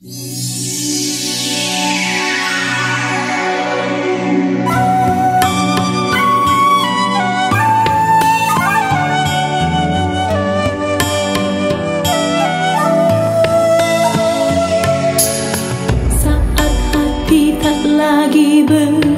Saat hati tak lagi ber.